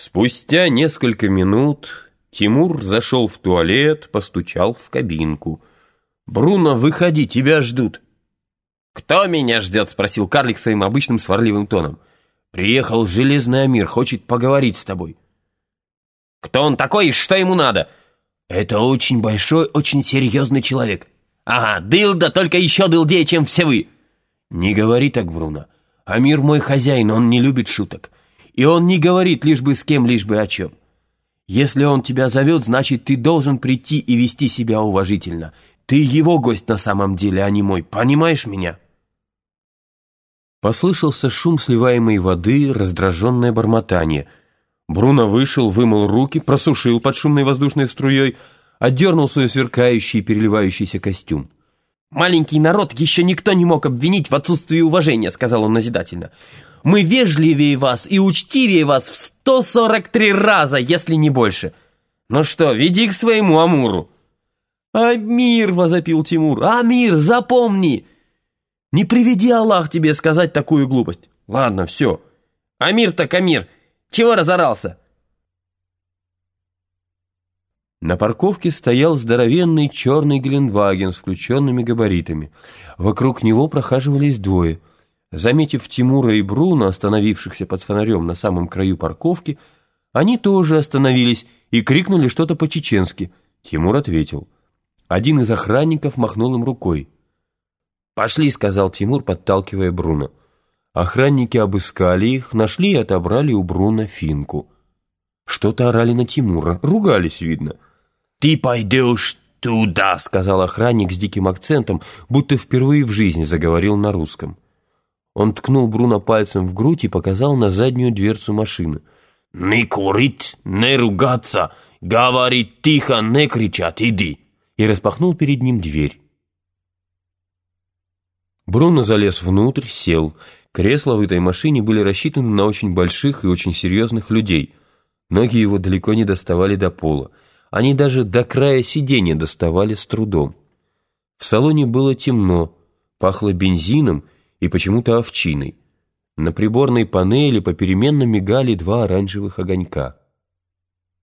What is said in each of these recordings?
Спустя несколько минут Тимур зашел в туалет, постучал в кабинку. «Бруно, выходи, тебя ждут!» «Кто меня ждет?» — спросил карлик своим обычным сварливым тоном. «Приехал Железный Амир, хочет поговорить с тобой». «Кто он такой и что ему надо?» «Это очень большой, очень серьезный человек». «Ага, дылда, только еще дылдее, чем все вы». «Не говори так, Бруно. Амир мой хозяин, он не любит шуток. И он не говорит лишь бы с кем, лишь бы о чем. Если он тебя зовет, значит, ты должен прийти и вести себя уважительно. Ты его гость на самом деле, а не мой. Понимаешь меня?» Послышался шум сливаемой воды, раздраженное бормотание. Бруно вышел, вымыл руки, просушил под шумной воздушной струей, отдернул свой сверкающий и переливающийся костюм. «Маленький народ еще никто не мог обвинить в отсутствии уважения», — сказал он назидательно. «Мы вежливее вас и учтивее вас в 143 раза, если не больше. Ну что, веди к своему Амуру». «Амир!» — возопил Тимур. «Амир, запомни! Не приведи Аллах тебе сказать такую глупость. Ладно, все. Амир так Амир, чего разорался?» На парковке стоял здоровенный черный Гелендваген с включенными габаритами. Вокруг него прохаживались двое. Заметив Тимура и Бруно, остановившихся под фонарем на самом краю парковки, они тоже остановились и крикнули что-то по-чеченски. Тимур ответил. Один из охранников махнул им рукой. «Пошли», — сказал Тимур, подталкивая Бруно. Охранники обыскали их, нашли и отобрали у Бруно финку. Что-то орали на Тимура, ругались, видно. «Ты пойдешь туда», — сказал охранник с диким акцентом, будто впервые в жизни заговорил на русском. Он ткнул Бруно пальцем в грудь и показал на заднюю дверцу машины. «Не курить, не ругаться, говорить тихо, не кричать, иди!» И распахнул перед ним дверь. Бруно залез внутрь, сел. Кресла в этой машине были рассчитаны на очень больших и очень серьезных людей. Ноги его далеко не доставали до пола. Они даже до края сиденья доставали с трудом. В салоне было темно, пахло бензином и почему-то овчиной. На приборной панели попеременно мигали два оранжевых огонька.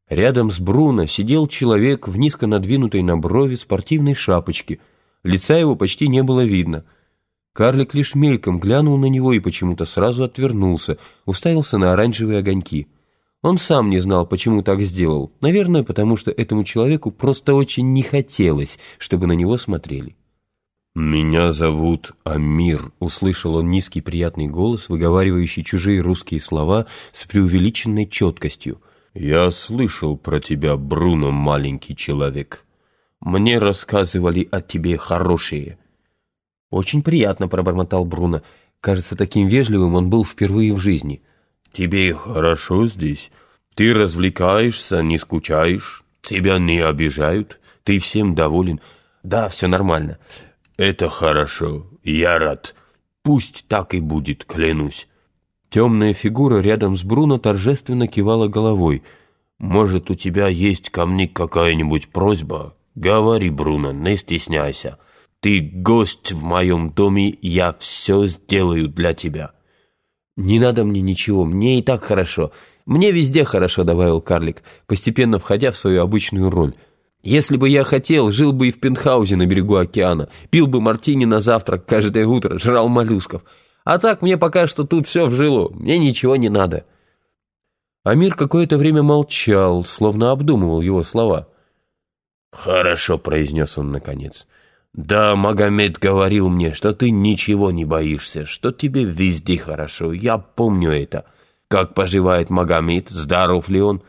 Рядом с Бруно сидел человек в низко надвинутой на брови спортивной шапочке. Лица его почти не было видно. Карлик лишь мельком глянул на него и почему-то сразу отвернулся, уставился на оранжевые огоньки. Он сам не знал, почему так сделал. Наверное, потому что этому человеку просто очень не хотелось, чтобы на него смотрели. «Меня зовут Амир», — услышал он низкий приятный голос, выговаривающий чужие русские слова с преувеличенной четкостью. «Я слышал про тебя, Бруно, маленький человек. Мне рассказывали о тебе хорошие». «Очень приятно», — пробормотал Бруно. Кажется, таким вежливым он был впервые в жизни. «Тебе хорошо здесь? Ты развлекаешься, не скучаешь? Тебя не обижают? Ты всем доволен?» «Да, все нормально». «Это хорошо, я рад. Пусть так и будет, клянусь». Темная фигура рядом с Бруно торжественно кивала головой. «Может, у тебя есть ко мне какая-нибудь просьба? Говори, Бруно, не стесняйся. Ты гость в моем доме, я все сделаю для тебя». «Не надо мне ничего, мне и так хорошо. Мне везде хорошо», — добавил карлик, постепенно входя в свою обычную роль. «Если бы я хотел, жил бы и в пентхаузе на берегу океана, пил бы мартини на завтрак каждое утро, жрал моллюсков. А так мне пока что тут все в жилу, мне ничего не надо». Амир какое-то время молчал, словно обдумывал его слова. «Хорошо», — произнес он наконец. «Да, Магомед говорил мне, что ты ничего не боишься, что тебе везде хорошо, я помню это. Как поживает Магомед, здоров ли он?»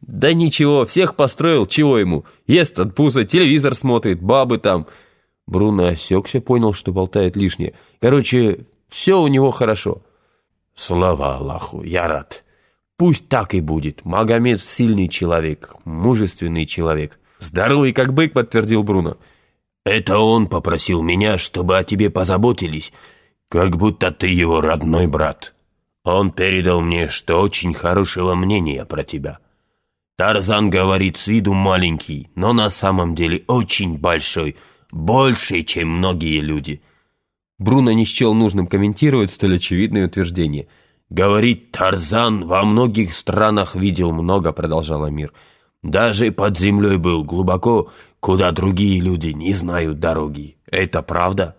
«Да ничего, всех построил, чего ему? Ест от пуза, телевизор смотрит, бабы там...» Бруно осекся, понял, что болтает лишнее. «Короче, все у него хорошо». «Слава Аллаху, я рад. Пусть так и будет. Магомед сильный человек, мужественный человек». «Здоровый, как бык», — подтвердил Бруно. Это он попросил меня, чтобы о тебе позаботились, как будто ты его родной брат. Он передал мне, что очень хорошего мнения про тебя. Тарзан говорит с виду маленький, но на самом деле очень большой, больше, чем многие люди». Бруно не счел нужным комментировать столь очевидное утверждение. Говорит, Тарзан во многих странах видел много, продолжал Амир. Даже под землей был глубоко, куда другие люди не знают дороги. Это правда?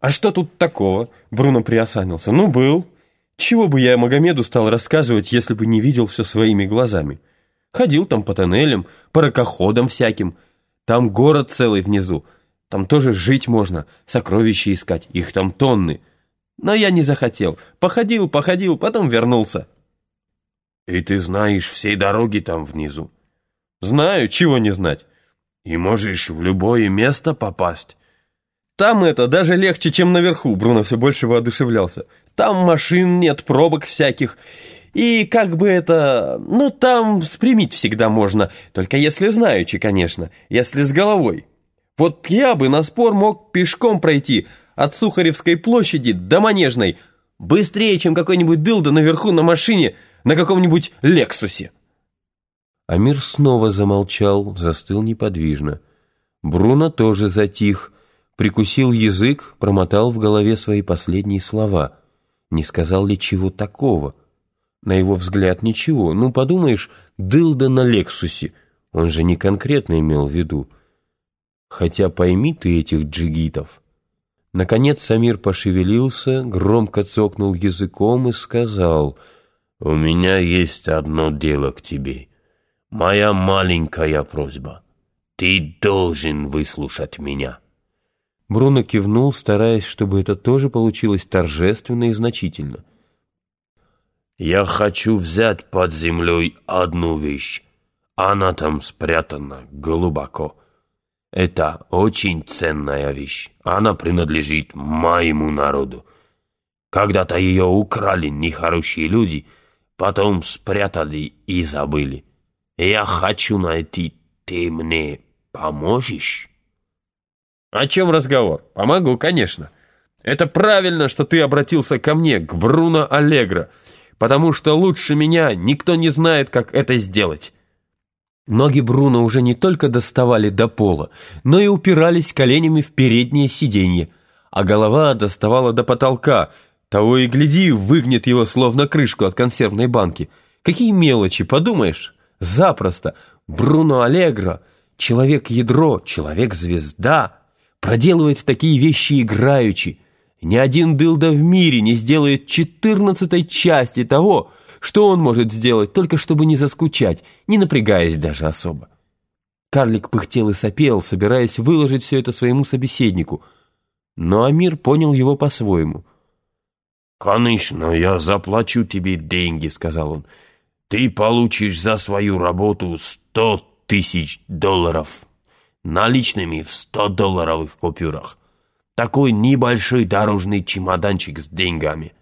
А что тут такого? Бруно приосанился. Ну, был. Чего бы я Магомеду стал рассказывать, если бы не видел все своими глазами? Ходил там по тоннелям, по ракоходам всяким. Там город целый внизу. Там тоже жить можно, сокровища искать, их там тонны. Но я не захотел. Походил, походил, потом вернулся. И ты знаешь все дороги там внизу? Знаю, чего не знать. И можешь в любое место попасть. Там это даже легче, чем наверху, Бруно все больше воодушевлялся. Там машин нет, пробок всяких. И как бы это... Ну, там спрямить всегда можно, только если знаючи, конечно, если с головой. Вот я бы на спор мог пешком пройти, от Сухаревской площади до Манежной, быстрее, чем какой-нибудь дылда наверху на машине на каком-нибудь Лексусе. Амир снова замолчал, застыл неподвижно. Бруно тоже затих, прикусил язык, промотал в голове свои последние слова. Не сказал ли чего такого? На его взгляд ничего. Ну, подумаешь, дылда на Лексусе. Он же не конкретно имел в виду. Хотя пойми ты этих джигитов. Наконец Самир пошевелился, громко цокнул языком и сказал, «У меня есть одно дело к тебе. Моя маленькая просьба. Ты должен выслушать меня». Бруно кивнул, стараясь, чтобы это тоже получилось торжественно и значительно. «Я хочу взять под землей одну вещь. Она там спрятана глубоко». Это очень ценная вещь. Она принадлежит моему народу. Когда-то ее украли нехорошие люди, потом спрятали и забыли. Я хочу найти. Ты мне поможешь? О чем разговор? Помогу, конечно. Это правильно, что ты обратился ко мне, к Бруно Аллегро, потому что лучше меня никто не знает, как это сделать. Ноги Бруно уже не только доставали до пола, но и упирались коленями в переднее сиденье, а голова доставала до потолка, того и гляди, выгнет его словно крышку от консервной банки. Какие мелочи, подумаешь? Запросто. Бруно Аллегро, человек-ядро, человек-звезда, проделывает такие вещи играючи. Ни один дылда в мире не сделает четырнадцатой части того, что он может сделать, только чтобы не заскучать, не напрягаясь даже особо? Карлик пыхтел и сопел, собираясь выложить все это своему собеседнику. Но Амир понял его по-своему. «Конечно, я заплачу тебе деньги», — сказал он. «Ты получишь за свою работу сто тысяч долларов наличными в сто долларовых купюрах. Такой небольшой дорожный чемоданчик с деньгами.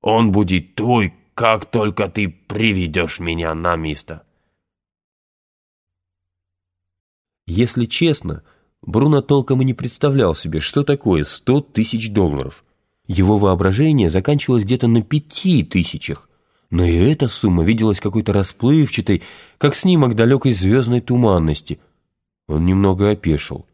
Он будет твой как только ты приведешь меня на место. Если честно, Бруно толком и не представлял себе, что такое сто тысяч долларов. Его воображение заканчивалось где-то на пяти тысячах, но и эта сумма виделась какой-то расплывчатой, как снимок далекой звездной туманности. Он немного опешил.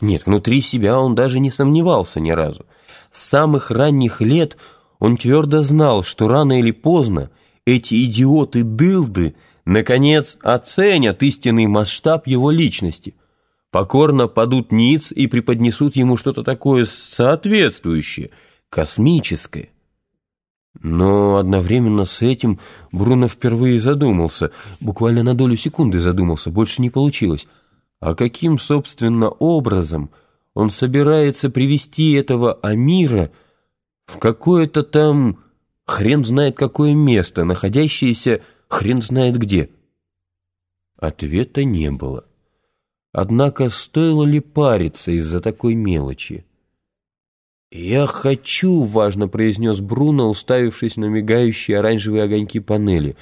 Нет, внутри себя он даже не сомневался ни разу. С самых ранних лет он твердо знал, что рано или поздно эти идиоты-дылды наконец оценят истинный масштаб его личности, покорно падут ниц и преподнесут ему что-то такое соответствующее, космическое. Но одновременно с этим Бруно впервые задумался, буквально на долю секунды задумался, больше не получилось. А каким, собственно, образом он собирается привести этого Амира в какое-то там хрен знает какое место, находящееся хрен знает где. Ответа не было. Однако стоило ли париться из-за такой мелочи? «Я хочу», — важно произнес Бруно, уставившись на мигающие оранжевые огоньки панели,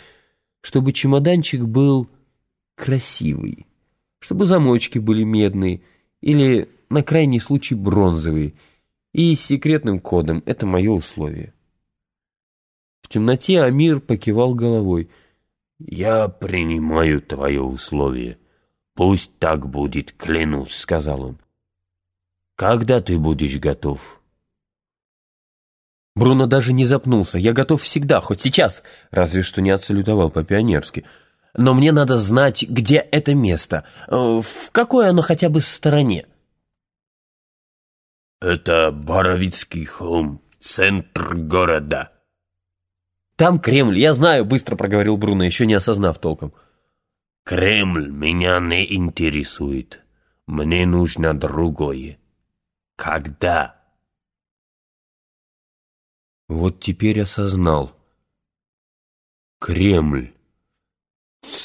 «чтобы чемоданчик был красивый, чтобы замочки были медные или, на крайний случай, бронзовые, и с секретным кодом. Это мое условие. В темноте Амир покивал головой. «Я принимаю твое условие. Пусть так будет, клянусь», — сказал он. «Когда ты будешь готов?» Бруно даже не запнулся. Я готов всегда, хоть сейчас. Разве что не отсалютовал по-пионерски. Но мне надо знать, где это место. Э, в какой оно хотя бы стороне. Это Боровицкий холм, центр города. Там Кремль, я знаю, быстро проговорил Бруно, еще не осознав толком. Кремль меня не интересует. Мне нужно другое. Когда? Вот теперь осознал. Кремль.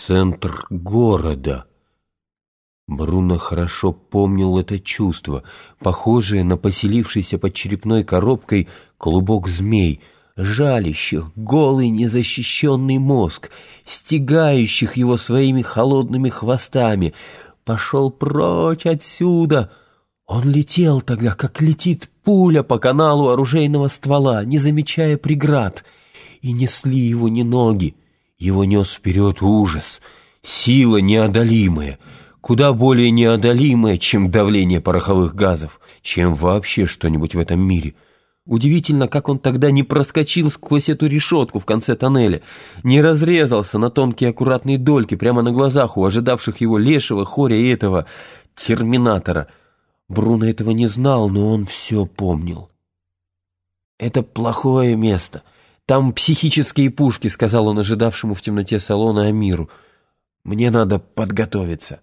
Центр города. Бруно хорошо помнил это чувство, похожее на поселившийся под черепной коробкой клубок змей, жалящих голый незащищенный мозг, стягающих его своими холодными хвостами. Пошел прочь отсюда! Он летел тогда, как летит пуля по каналу оружейного ствола, не замечая преград, и несли его не ноги, его нес вперед ужас, сила неодолимая, куда более неодолимая, чем давление пороховых газов, чем вообще что-нибудь в этом мире. Удивительно, как он тогда не проскочил сквозь эту решетку в конце тоннеля, не разрезался на тонкие аккуратные дольки прямо на глазах у ожидавших его лешего, хоря и этого терминатора. Бруно этого не знал, но он все помнил. «Это плохое место», там психические пушки», — сказал он ожидавшему в темноте салона Амиру. «Мне надо подготовиться».